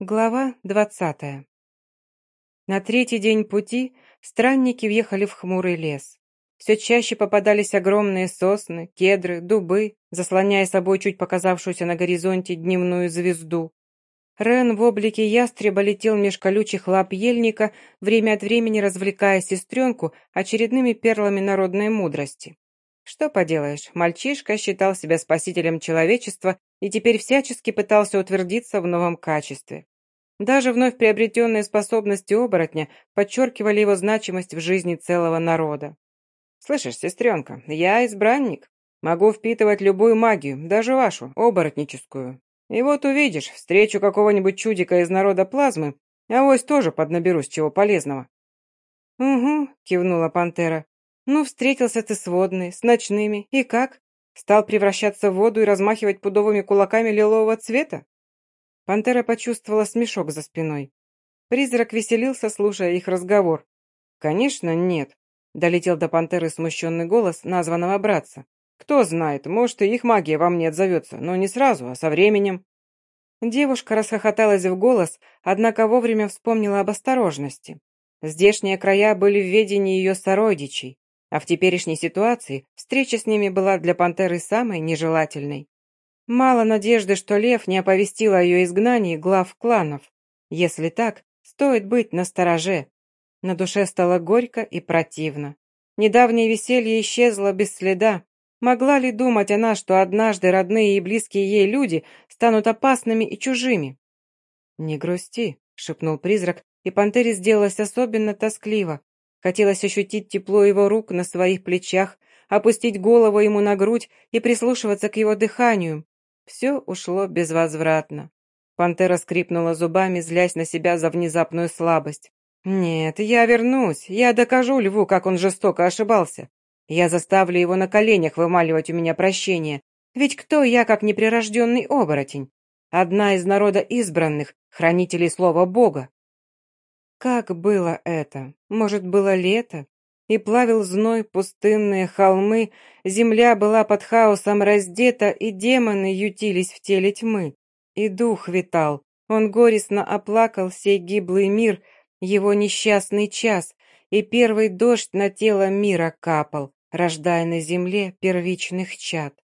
Глава двадцатая. На третий день пути странники въехали в хмурый лес. Все чаще попадались огромные сосны, кедры, дубы, заслоняя собой чуть показавшуюся на горизонте дневную звезду. Рен в облике ястреба летел меж колючих лап ельника, время от времени развлекая сестренку очередными перлами народной мудрости. Что поделаешь, мальчишка считал себя спасителем человечества и теперь всячески пытался утвердиться в новом качестве. Даже вновь приобретенные способности оборотня подчеркивали его значимость в жизни целого народа. «Слышишь, сестренка, я избранник. Могу впитывать любую магию, даже вашу, оборотническую. И вот увидишь, встречу какого-нибудь чудика из народа плазмы, а вось тоже поднаберусь чего полезного». «Угу», — кивнула пантера. «Ну, встретился ты с водной, с ночными, и как? Стал превращаться в воду и размахивать пудовыми кулаками лилового цвета? Пантера почувствовала смешок за спиной. Призрак веселился, слушая их разговор. «Конечно, нет», — долетел до пантеры смущенный голос названного братца. «Кто знает, может, и их магия во мне отзовется, но не сразу, а со временем». Девушка расхохоталась в голос, однако вовремя вспомнила об осторожности. Здешние края были в ведении ее сородичей, а в теперешней ситуации встреча с ними была для пантеры самой нежелательной. Мало надежды, что Лев не оповестил о ее изгнании глав кланов. Если так, стоит быть настороже. На душе стало горько и противно. Недавнее веселье исчезло без следа. Могла ли думать она, что однажды родные и близкие ей люди станут опасными и чужими? «Не грусти», — шепнул призрак, и пантере сделалось особенно тоскливо. Хотелось ощутить тепло его рук на своих плечах, опустить голову ему на грудь и прислушиваться к его дыханию. Все ушло безвозвратно. Пантера скрипнула зубами, злясь на себя за внезапную слабость. «Нет, я вернусь. Я докажу льву, как он жестоко ошибался. Я заставлю его на коленях вымаливать у меня прощение. Ведь кто я, как неприрожденный оборотень? Одна из народа избранных, хранителей слова Бога. Как было это? Может, было лето? И плавил зной пустынные холмы, земля была под хаосом раздета, и демоны ютились в теле тьмы. И дух витал, он горестно оплакал сей гиблый мир, его несчастный час, и первый дождь на тело мира капал, рождая на земле первичных чад.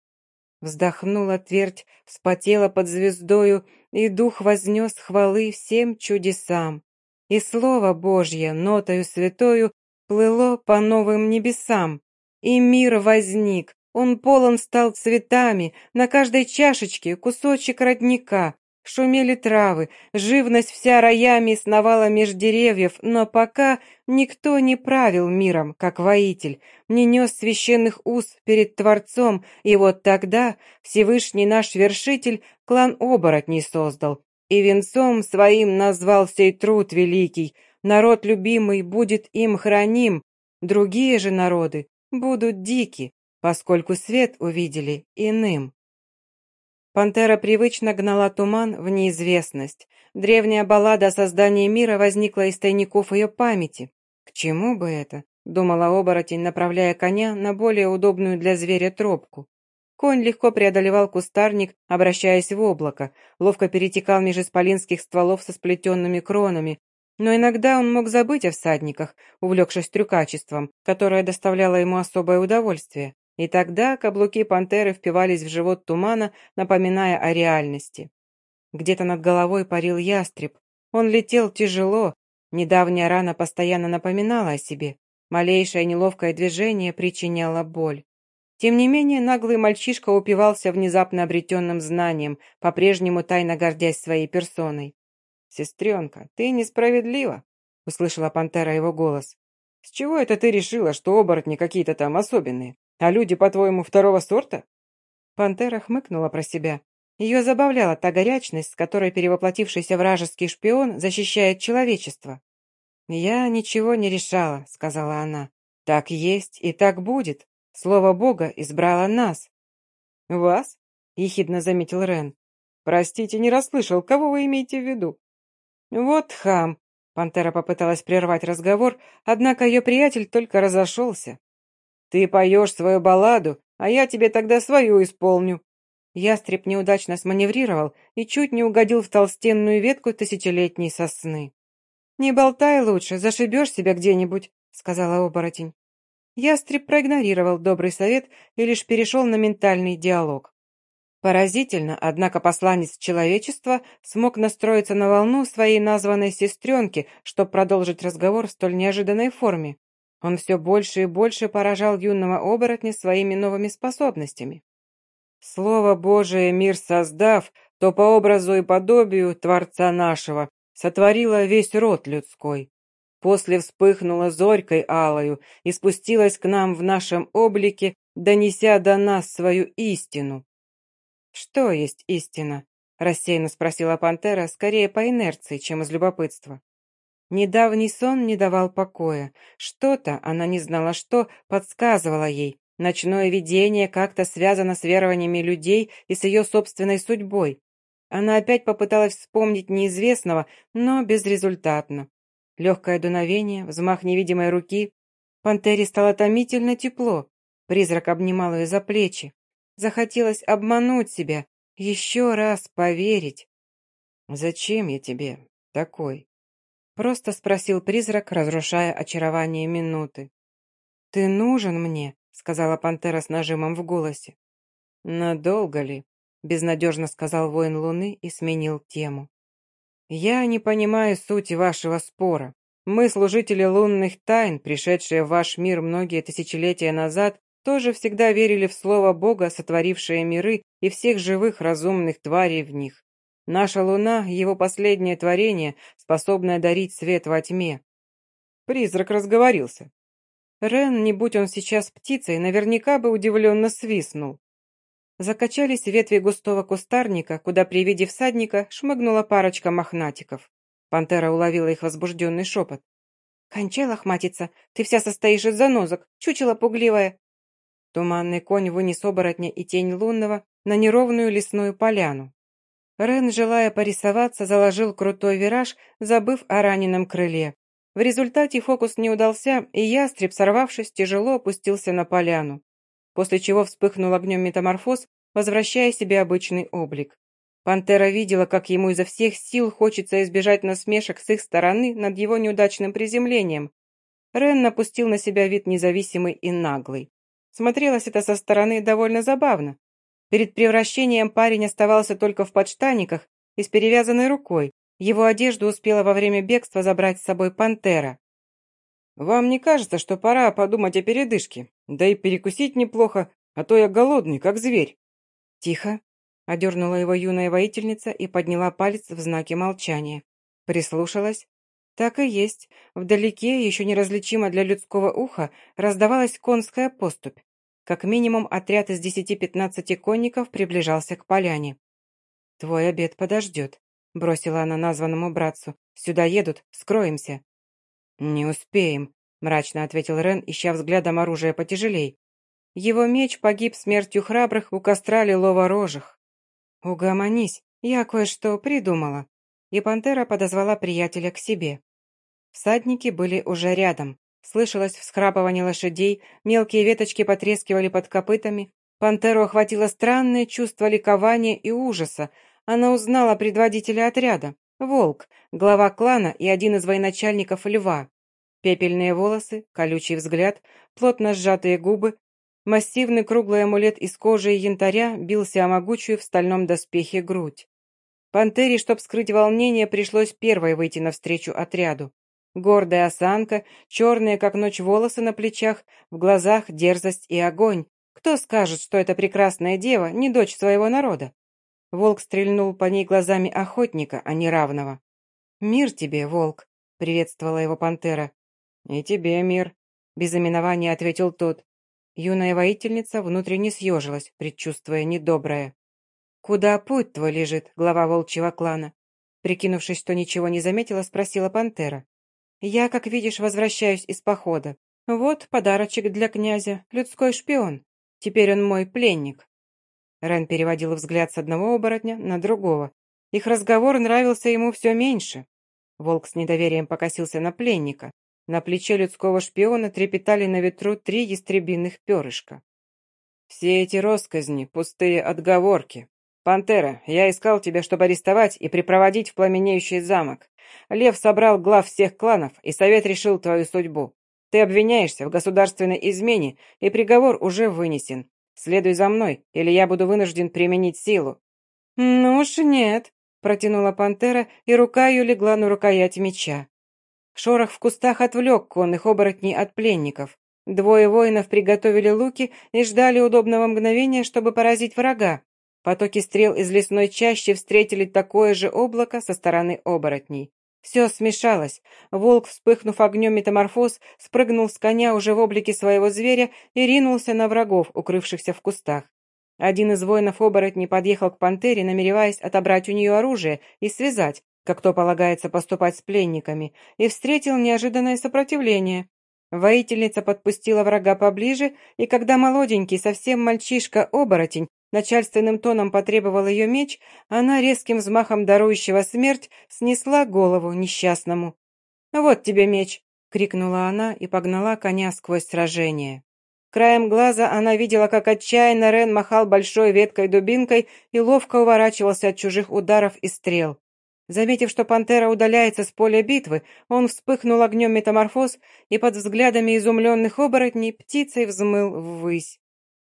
Вздохнула твердь, вспотела под звездою, и дух вознес хвалы всем чудесам и Слово Божье нотою святою плыло по новым небесам. И мир возник, он полон стал цветами, на каждой чашечке кусочек родника. Шумели травы, живность вся роями сновала меж деревьев, но пока никто не правил миром, как воитель, не нес священных уз перед Творцом, и вот тогда Всевышний наш вершитель клан оборотней создал, и венцом своим назвал сей труд великий, народ любимый будет им храним, другие же народы будут дики, поскольку свет увидели иным. Пантера привычно гнала туман в неизвестность. Древняя баллада о создании мира возникла из тайников ее памяти. К чему бы это? Думала оборотень, направляя коня на более удобную для зверя тропку. Конь легко преодолевал кустарник, обращаясь в облако, ловко перетекал меж исполинских стволов со сплетенными кронами, но иногда он мог забыть о всадниках, увлекшись трюкачеством, которое доставляло ему особое удовольствие. И тогда каблуки пантеры впивались в живот тумана, напоминая о реальности. Где-то над головой парил ястреб. Он летел тяжело. Недавняя рана постоянно напоминала о себе. Малейшее неловкое движение причиняло боль. Тем не менее, наглый мальчишка упивался внезапно обретенным знанием, по-прежнему тайно гордясь своей персоной. «Сестренка, ты несправедлива», — услышала пантера его голос. «С чего это ты решила, что оборотни какие-то там особенные, а люди, по-твоему, второго сорта?» Пантера хмыкнула про себя. Ее забавляла та горячность, с которой перевоплотившийся вражеский шпион защищает человечество. «Я ничего не решала», — сказала она. «Так есть и так будет. Слово Бога избрало нас». «Вас?» — ехидно заметил Рен. «Простите, не расслышал, кого вы имеете в виду?» «Вот хам!» — Пантера попыталась прервать разговор, однако ее приятель только разошелся. «Ты поешь свою балладу, а я тебе тогда свою исполню». Ястреб неудачно сманеврировал и чуть не угодил в толстенную ветку тысячелетней сосны. «Не болтай лучше, зашибешь себя где-нибудь», — сказала оборотень. Ястреб проигнорировал добрый совет и лишь перешел на ментальный диалог. Поразительно, однако посланец человечества смог настроиться на волну своей названной сестренки, чтобы продолжить разговор в столь неожиданной форме. Он все больше и больше поражал юного оборотня своими новыми способностями. «Слово Божие мир создав, то по образу и подобию Творца нашего сотворила весь род людской. После вспыхнула зорькой алою и спустилась к нам в нашем облике, донеся до нас свою истину. «Что есть истина?» – рассеянно спросила пантера, скорее по инерции, чем из любопытства. Недавний сон не давал покоя. Что-то, она не знала что, подсказывало ей. Ночное видение как-то связано с верованиями людей и с ее собственной судьбой. Она опять попыталась вспомнить неизвестного, но безрезультатно. Легкое дуновение, взмах невидимой руки. Пантере стало томительно тепло. Призрак обнимал ее за плечи. Захотелось обмануть себя, еще раз поверить. «Зачем я тебе такой?» Просто спросил призрак, разрушая очарование минуты. «Ты нужен мне», — сказала пантера с нажимом в голосе. «Надолго ли?» — безнадежно сказал воин Луны и сменил тему. «Я не понимаю сути вашего спора. Мы, служители лунных тайн, пришедшие в ваш мир многие тысячелетия назад, тоже всегда верили в слово Бога, сотворившее миры и всех живых разумных тварей в них. Наша Луна — его последнее творение, способное дарить свет во тьме. Призрак разговорился. Рен, не будь он сейчас птицей, наверняка бы удивленно свистнул. Закачались ветви густого кустарника, куда при виде всадника шмыгнула парочка мохнатиков. Пантера уловила их возбужденный шепот. «Кончай лохматиться, ты вся состоишь из занозок, чучело пугливое!» Туманный конь вынес оборотня и тень лунного на неровную лесную поляну. Рен, желая порисоваться, заложил крутой вираж, забыв о раненом крыле. В результате фокус не удался, и ястреб, сорвавшись, тяжело опустился на поляну, после чего вспыхнул огнем метаморфоз, возвращая себе обычный облик. Пантера видела, как ему изо всех сил хочется избежать насмешек с их стороны над его неудачным приземлением. Рен напустил на себя вид независимый и наглый. Смотрелось это со стороны довольно забавно. Перед превращением парень оставался только в подштаниках и с перевязанной рукой. Его одежду успела во время бегства забрать с собой пантера. «Вам не кажется, что пора подумать о передышке? Да и перекусить неплохо, а то я голодный, как зверь». «Тихо», — одернула его юная воительница и подняла палец в знаке молчания. Прислушалась. Так и есть. Вдалеке, еще неразличимо для людского уха, раздавалась конская поступь. Как минимум отряд из десяти-пятнадцати конников приближался к поляне. «Твой обед подождет», — бросила она названному братцу. «Сюда едут, скроемся». «Не успеем», — мрачно ответил Рен, ища взглядом оружие потяжелей. Его меч погиб смертью храбрых у костра лилово рожих. «Угомонись, я кое-что придумала». И пантера подозвала приятеля к себе. Всадники были уже рядом. Слышалось всхрапывание лошадей, мелкие веточки потрескивали под копытами. Пантеру охватило странное чувство ликования и ужаса. Она узнала предводителя отряда. Волк, глава клана и один из военачальников льва. Пепельные волосы, колючий взгляд, плотно сжатые губы. Массивный круглый амулет из кожи и янтаря бился о могучую в стальном доспехе грудь. Пантере, чтоб скрыть волнение, пришлось первой выйти навстречу отряду. Гордая осанка, черные, как ночь, волосы на плечах, в глазах дерзость и огонь. Кто скажет, что эта прекрасная дева не дочь своего народа? Волк стрельнул по ней глазами охотника, а не равного. «Мир тебе, волк!» — приветствовала его пантера. «И тебе мир!» — без именования ответил тот. Юная воительница внутренне съежилась, предчувствуя недоброе. «Куда путь твой лежит, глава волчьего клана?» Прикинувшись, что ничего не заметила, спросила пантера. Я, как видишь, возвращаюсь из похода. Вот подарочек для князя, людской шпион. Теперь он мой пленник». Рен переводил взгляд с одного оборотня на другого. Их разговор нравился ему все меньше. Волк с недоверием покосился на пленника. На плече людского шпиона трепетали на ветру три ястребиных перышка. Все эти росказни — пустые отговорки. Пантера, я искал тебя, чтобы арестовать и припроводить в пламенеющий замок. Лев собрал глав всех кланов, и совет решил твою судьбу. Ты обвиняешься в государственной измене, и приговор уже вынесен. Следуй за мной, или я буду вынужден применить силу». «Ну уж нет», — протянула пантера, и рука ее легла на рукоять меча. Шорох в кустах отвлек конных оборотней от пленников. Двое воинов приготовили луки и ждали удобного мгновения, чтобы поразить врага. Потоки стрел из лесной чащи встретили такое же облако со стороны оборотней. Все смешалось. Волк, вспыхнув огнем метаморфоз, спрыгнул с коня уже в облике своего зверя и ринулся на врагов, укрывшихся в кустах. Один из воинов-оборотней подъехал к пантере, намереваясь отобрать у нее оружие и связать, как то полагается поступать с пленниками, и встретил неожиданное сопротивление. Воительница подпустила врага поближе, и когда молоденький, совсем мальчишка-оборотень начальственным тоном потребовал ее меч, она резким взмахом дарующего смерть снесла голову несчастному. «Вот тебе меч!» — крикнула она и погнала коня сквозь сражение. Краем глаза она видела, как отчаянно Рен махал большой веткой-дубинкой и ловко уворачивался от чужих ударов и стрел. Заметив, что пантера удаляется с поля битвы, он вспыхнул огнем метаморфоз и под взглядами изумленных оборотней птицей взмыл ввысь.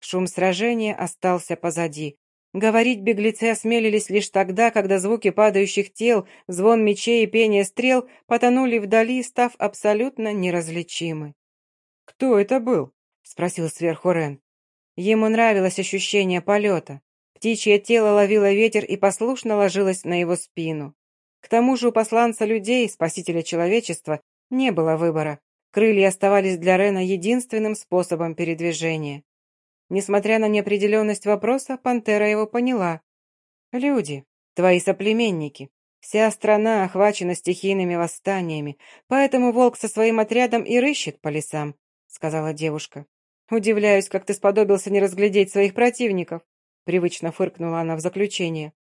Шум сражения остался позади. Говорить беглецы осмелились лишь тогда, когда звуки падающих тел, звон мечей и пение стрел потонули вдали, став абсолютно неразличимы. «Кто это был?» — спросил сверху Рен. Ему нравилось ощущение полета. Птичье тело ловило ветер и послушно ложилось на его спину. К тому же у посланца людей, спасителя человечества, не было выбора. Крылья оставались для Рена единственным способом передвижения. Несмотря на неопределенность вопроса, пантера его поняла. «Люди, твои соплеменники. Вся страна охвачена стихийными восстаниями, поэтому волк со своим отрядом и рыщет по лесам», — сказала девушка. «Удивляюсь, как ты сподобился не разглядеть своих противников», — привычно фыркнула она в заключение.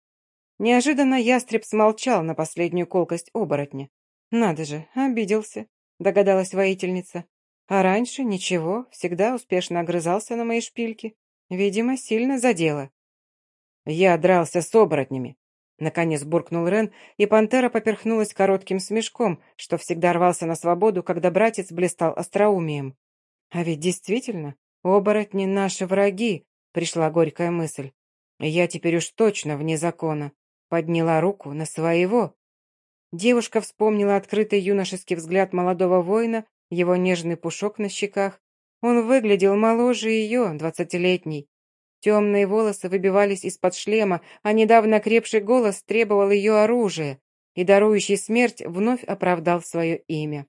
Неожиданно ястреб смолчал на последнюю колкость оборотня. «Надо же, обиделся», — догадалась воительница. «А раньше ничего, всегда успешно огрызался на мои шпильки. Видимо, сильно задело». «Я дрался с оборотнями», — наконец буркнул Рен, и пантера поперхнулась коротким смешком, что всегда рвался на свободу, когда братец блистал остроумием. «А ведь действительно, оборотни — наши враги», — пришла горькая мысль. «Я теперь уж точно вне закона. Подняла руку на своего. Девушка вспомнила открытый юношеский взгляд молодого воина, его нежный пушок на щеках. Он выглядел моложе ее, двадцатилетний. Темные волосы выбивались из-под шлема, а недавно крепший голос требовал ее оружия, и дарующий смерть вновь оправдал свое имя.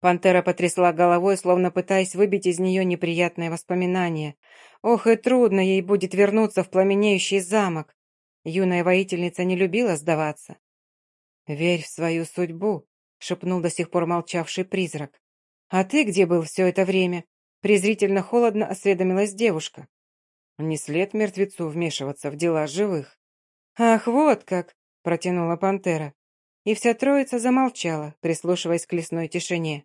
Пантера потрясла головой, словно пытаясь выбить из нее неприятные воспоминания. Ох, и трудно ей будет вернуться в пламенеющий замок. Юная воительница не любила сдаваться. «Верь в свою судьбу», — шепнул до сих пор молчавший призрак. «А ты где был все это время?» Презрительно холодно осведомилась девушка. Не след мертвецу вмешиваться в дела живых. «Ах, вот как!» — протянула пантера. И вся троица замолчала, прислушиваясь к лесной тишине.